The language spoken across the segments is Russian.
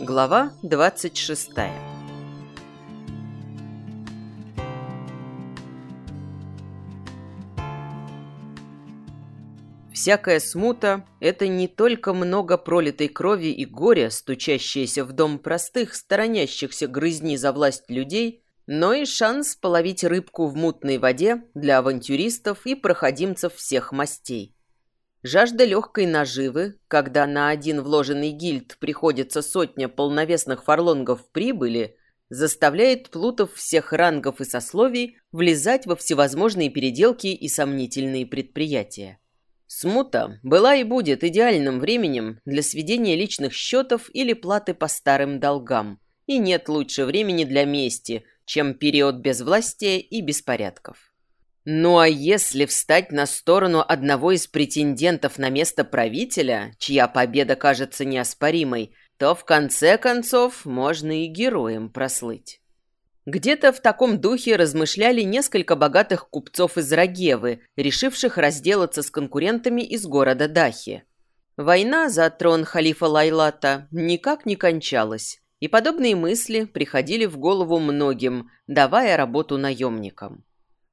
Глава 26 Всякая смута – это не только много пролитой крови и горя, стучащиеся в дом простых, сторонящихся грызни за власть людей, но и шанс половить рыбку в мутной воде для авантюристов и проходимцев всех мастей. Жажда легкой наживы, когда на один вложенный гильд приходится сотня полновесных фарлонгов прибыли, заставляет плутов всех рангов и сословий влезать во всевозможные переделки и сомнительные предприятия. Смута была и будет идеальным временем для сведения личных счетов или платы по старым долгам, и нет лучше времени для мести, чем период безвластия и беспорядков. Ну а если встать на сторону одного из претендентов на место правителя, чья победа кажется неоспоримой, то в конце концов можно и героем прослыть. Где-то в таком духе размышляли несколько богатых купцов из Рагевы, решивших разделаться с конкурентами из города Дахи. Война за трон халифа Лайлата никак не кончалась, и подобные мысли приходили в голову многим, давая работу наемникам.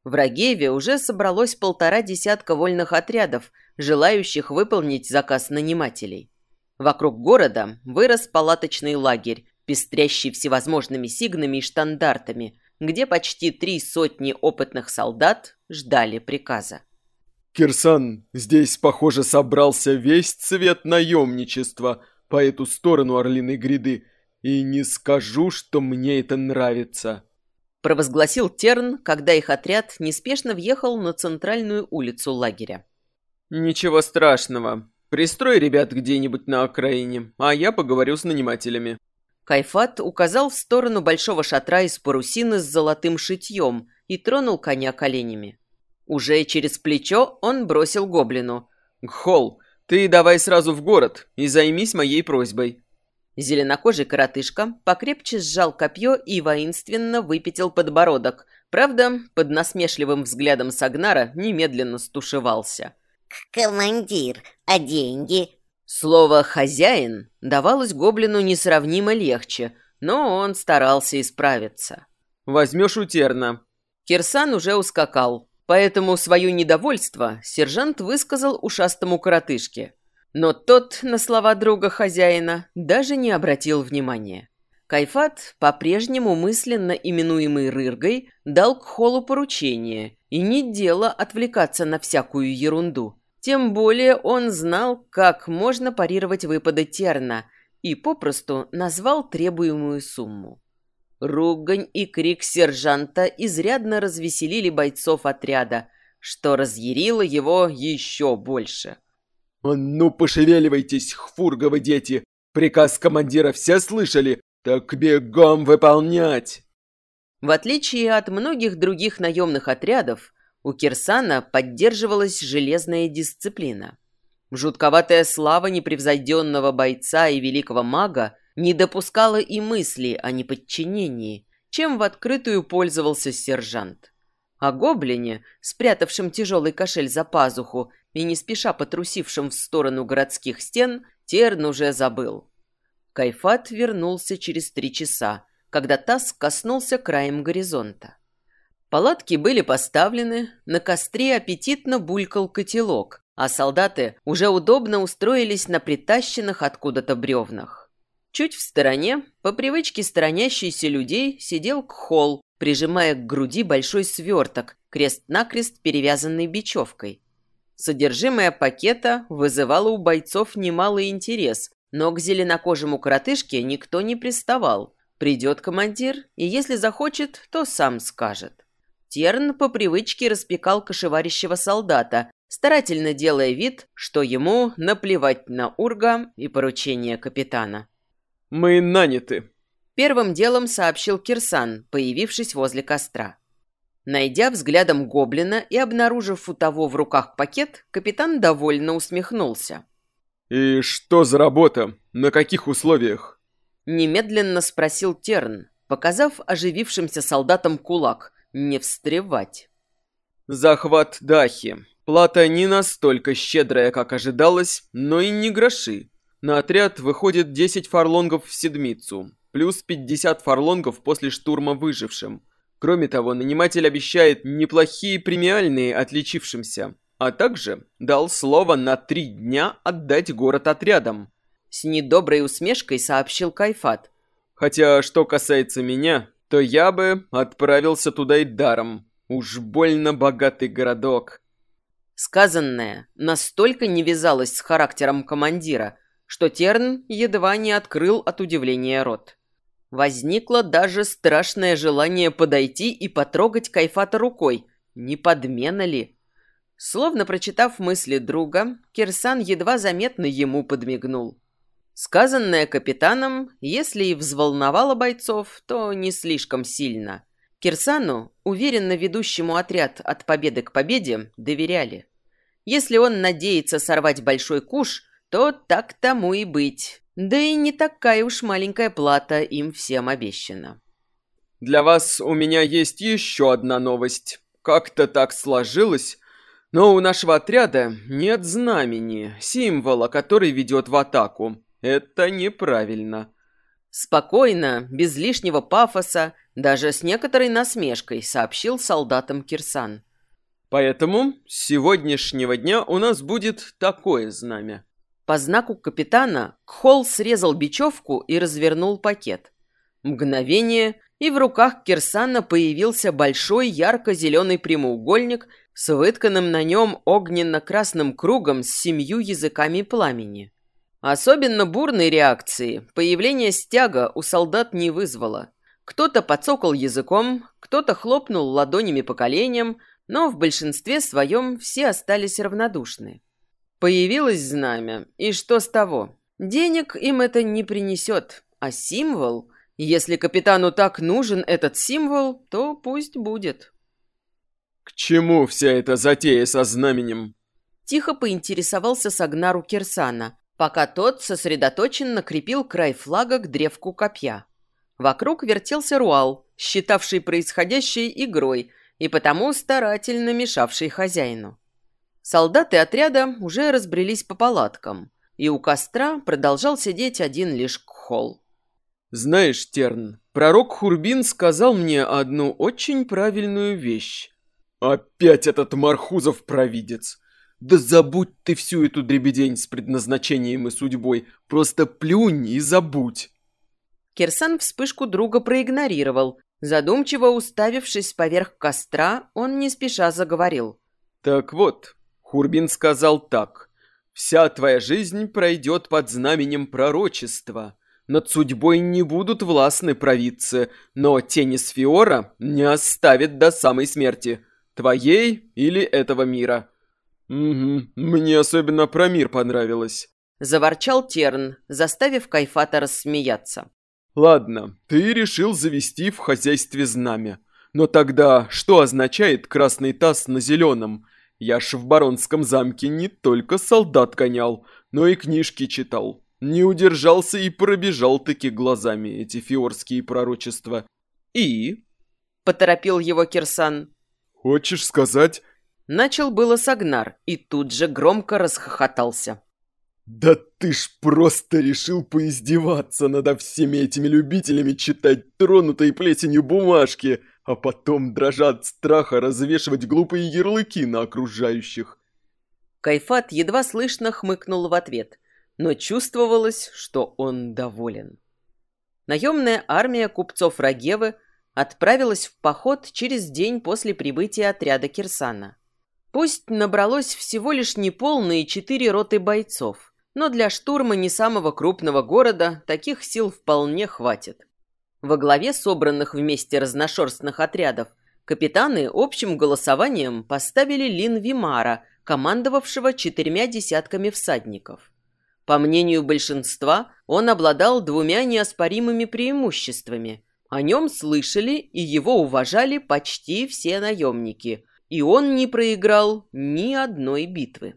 В Рагеве уже собралось полтора десятка вольных отрядов, желающих выполнить заказ нанимателей. Вокруг города вырос палаточный лагерь, пестрящий всевозможными сигнами и штандартами, где почти три сотни опытных солдат ждали приказа. «Кирсан, здесь, похоже, собрался весь цвет наемничества по эту сторону Орлиной гряды, и не скажу, что мне это нравится» провозгласил Терн, когда их отряд неспешно въехал на центральную улицу лагеря. «Ничего страшного. Пристрой ребят где-нибудь на окраине, а я поговорю с нанимателями». Кайфат указал в сторону большого шатра из парусины с золотым шитьем и тронул коня коленями. Уже через плечо он бросил гоблину. «Холл, ты давай сразу в город и займись моей просьбой. Зеленокожий коротышка покрепче сжал копье и воинственно выпятил подбородок. Правда, под насмешливым взглядом Сагнара немедленно стушевался. «Командир, а деньги?» Слово «хозяин» давалось гоблину несравнимо легче, но он старался исправиться. «Возьмешь у Терна». Кирсан уже ускакал, поэтому свое недовольство сержант высказал ушастому коротышке – но тот на слова друга хозяина даже не обратил внимания. Кайфат, по-прежнему мысленно именуемый Рыргой, дал к Холу поручение, и не дело отвлекаться на всякую ерунду. Тем более он знал, как можно парировать выпады Терна, и попросту назвал требуемую сумму. Ругань и крик сержанта изрядно развеселили бойцов отряда, что разъярило его еще больше. «Ну, пошевеливайтесь, хфурговы дети! Приказ командира все слышали? Так бегом выполнять!» В отличие от многих других наемных отрядов, у Кирсана поддерживалась железная дисциплина. Жутковатая слава непревзойденного бойца и великого мага не допускала и мысли о неподчинении, чем в открытую пользовался сержант. О гоблине, спрятавшем тяжелый кошель за пазуху и не спеша потрусившим в сторону городских стен, Терн уже забыл. Кайфат вернулся через три часа, когда таз коснулся краем горизонта. Палатки были поставлены, на костре аппетитно булькал котелок, а солдаты уже удобно устроились на притащенных откуда-то бревнах. Чуть в стороне, по привычке сторонящийся людей, сидел Кхол, прижимая к груди большой сверток, крест-накрест перевязанный бечевкой. Содержимое пакета вызывало у бойцов немалый интерес, но к зеленокожему коротышке никто не приставал. Придет командир, и если захочет, то сам скажет. Терн по привычке распекал кошеварящего солдата, старательно делая вид, что ему наплевать на урга и поручение капитана. «Мы наняты», — первым делом сообщил Кирсан, появившись возле костра. Найдя взглядом гоблина и обнаружив у того в руках пакет, капитан довольно усмехнулся. «И что за работа? На каких условиях?» Немедленно спросил Терн, показав оживившимся солдатам кулак. Не встревать. «Захват Дахи. Плата не настолько щедрая, как ожидалось, но и не гроши. на отряд выходит 10 фарлонгов в седмицу, плюс 50 фарлонгов после штурма выжившим. Кроме того, наниматель обещает неплохие премиальные отличившимся, а также дал слово на три дня отдать город отрядам. С недоброй усмешкой сообщил Кайфат. Хотя, что касается меня, то я бы отправился туда и даром. Уж больно богатый городок. Сказанное настолько не вязалось с характером командира, что Терн едва не открыл от удивления рот. Возникло даже страшное желание подойти и потрогать Кайфата рукой. Не подмена ли? Словно прочитав мысли друга, Кирсан едва заметно ему подмигнул. Сказанное капитаном, если и взволновало бойцов, то не слишком сильно. Кирсану, уверенно ведущему отряд от победы к победе, доверяли. Если он надеется сорвать большой куш, то так тому и быть. Да и не такая уж маленькая плата им всем обещана. Для вас у меня есть еще одна новость. Как-то так сложилось, но у нашего отряда нет знамени, символа, который ведет в атаку. Это неправильно. Спокойно, без лишнего пафоса, даже с некоторой насмешкой сообщил солдатам Кирсан. Поэтому с сегодняшнего дня у нас будет такое знамя. По знаку капитана Кхол срезал бечевку и развернул пакет. Мгновение, и в руках Кирсана появился большой ярко-зеленый прямоугольник с вытканным на нем огненно-красным кругом с семью языками пламени. Особенно бурной реакции появление стяга у солдат не вызвало. Кто-то подсокал языком, кто-то хлопнул ладонями по коленям, но в большинстве своем все остались равнодушны. Появилось знамя, и что с того? Денег им это не принесет, а символ, если капитану так нужен этот символ, то пусть будет. «К чему вся эта затея со знаменем?» Тихо поинтересовался Сагнару Кирсана, пока тот сосредоточенно крепил край флага к древку копья. Вокруг вертелся Руал, считавший происходящее игрой и потому старательно мешавший хозяину. Солдаты отряда уже разбрелись по палаткам, и у костра продолжал сидеть один лишь Кхол. «Знаешь, Терн, пророк Хурбин сказал мне одну очень правильную вещь. Опять этот Мархузов провидец!» Да забудь ты всю эту дребедень с предназначением и судьбой. Просто плюнь и забудь. Кирсан вспышку друга проигнорировал. Задумчиво уставившись поверх костра, он не спеша заговорил. Так вот, Хурбин сказал так. Вся твоя жизнь пройдет под знаменем пророчества. Над судьбой не будут властны провидцы, но тени Сфиора не оставит до самой смерти. Твоей или этого мира. «Угу, мне особенно про мир понравилось», — заворчал Терн, заставив Кайфата рассмеяться. «Ладно, ты решил завести в хозяйстве знамя. Но тогда что означает красный таз на зеленом? Я ж в баронском замке не только солдат гонял, но и книжки читал. Не удержался и пробежал-таки глазами эти фиорские пророчества. И?» — поторопил его Кирсан. «Хочешь сказать, Начал было Сагнар и тут же громко расхохотался. «Да ты ж просто решил поиздеваться над всеми этими любителями читать тронутой плесенью бумажки, а потом, дрожа от страха, развешивать глупые ярлыки на окружающих». Кайфат едва слышно хмыкнул в ответ, но чувствовалось, что он доволен. Наемная армия купцов Рагевы отправилась в поход через день после прибытия отряда Кирсана. Пусть набралось всего лишь неполные четыре роты бойцов, но для штурма не самого крупного города таких сил вполне хватит. Во главе собранных вместе разношерстных отрядов капитаны общим голосованием поставили Лин Вимара, командовавшего четырьмя десятками всадников. По мнению большинства, он обладал двумя неоспоримыми преимуществами. О нем слышали и его уважали почти все наемники – и он не проиграл ни одной битвы.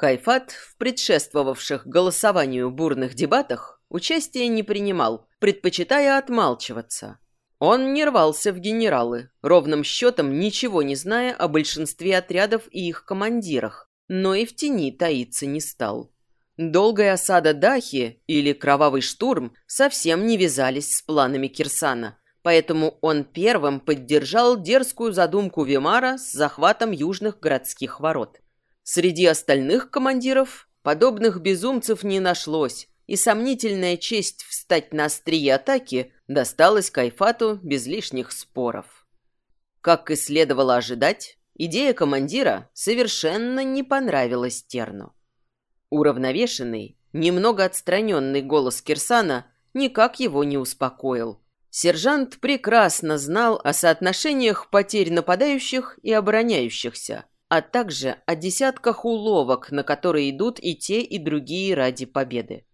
Кайфат в предшествовавших голосованию бурных дебатах участия не принимал, предпочитая отмалчиваться. Он не рвался в генералы, ровным счетом ничего не зная о большинстве отрядов и их командирах, но и в тени таиться не стал. Долгая осада Дахи или кровавый штурм совсем не вязались с планами Кирсана, поэтому он первым поддержал дерзкую задумку Вимара с захватом южных городских ворот. Среди остальных командиров подобных безумцев не нашлось, и сомнительная честь встать на острие атаки досталась Кайфату без лишних споров. Как и следовало ожидать, идея командира совершенно не понравилась Терну. Уравновешенный, немного отстраненный голос Кирсана никак его не успокоил. Сержант прекрасно знал о соотношениях потерь нападающих и обороняющихся, а также о десятках уловок, на которые идут и те, и другие ради победы.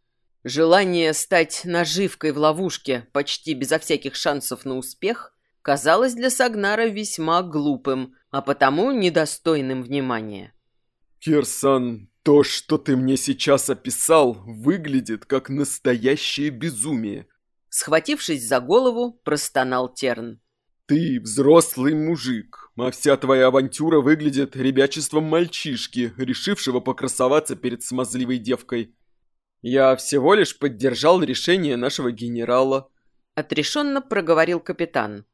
Желание стать наживкой в ловушке почти безо всяких шансов на успех казалось для Сагнара весьма глупым, а потому недостойным внимания. «Кирсан, то, что ты мне сейчас описал, выглядит как настоящее безумие. Схватившись за голову, простонал Терн. Ты взрослый мужик, а вся твоя авантюра выглядит ребячеством мальчишки, решившего покрасоваться перед смазливой девкой. Я всего лишь поддержал решение нашего генерала. Отрешенно проговорил капитан.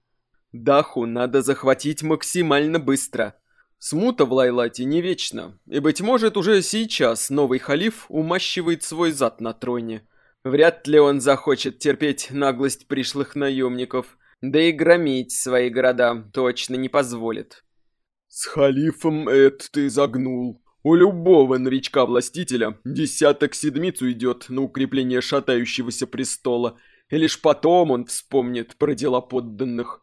Даху надо захватить максимально быстро. Смута в Лайлате не вечна, и, быть может, уже сейчас новый халиф умащивает свой зад на троне. Вряд ли он захочет терпеть наглость пришлых наемников, да и громить свои города точно не позволит. С халифом это ты загнул. У любого новичка-властителя десяток седмиц уйдет на укрепление шатающегося престола, и лишь потом он вспомнит про дела подданных.